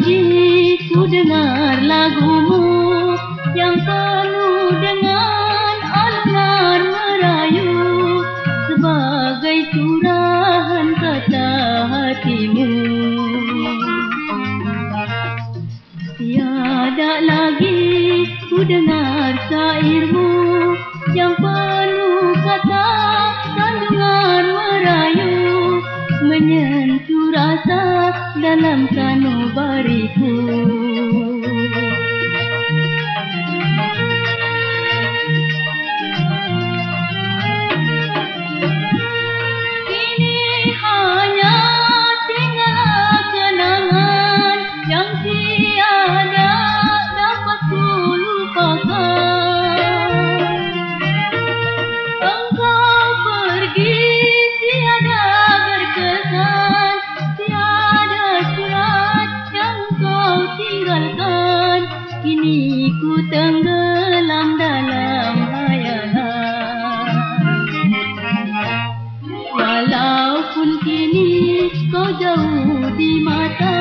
janji ku dengar lagumu yang penuh dengan alunan merayu sebagai curahan kata hatimu. Tiada lagi ku dengar syairmu yang penuh kata kandungan merayu menyentuh rasa dalam sanubariku jauh di mata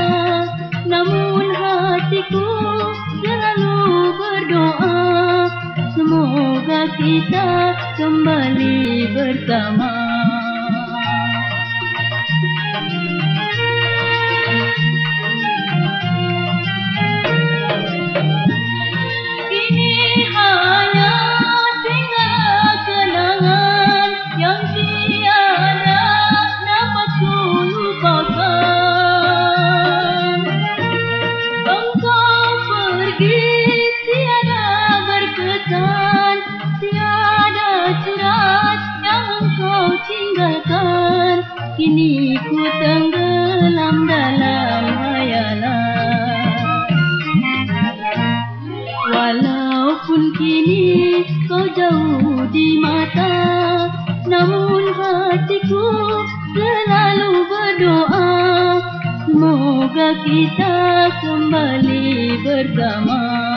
Namun hatiku selalu berdoa. Semoga kita kembali bersama Kini ku tenggelam dalam hayalan Walaupun kini kau jauh di mata Namun hatiku selalu berdoa. Semoga kita kembali bersama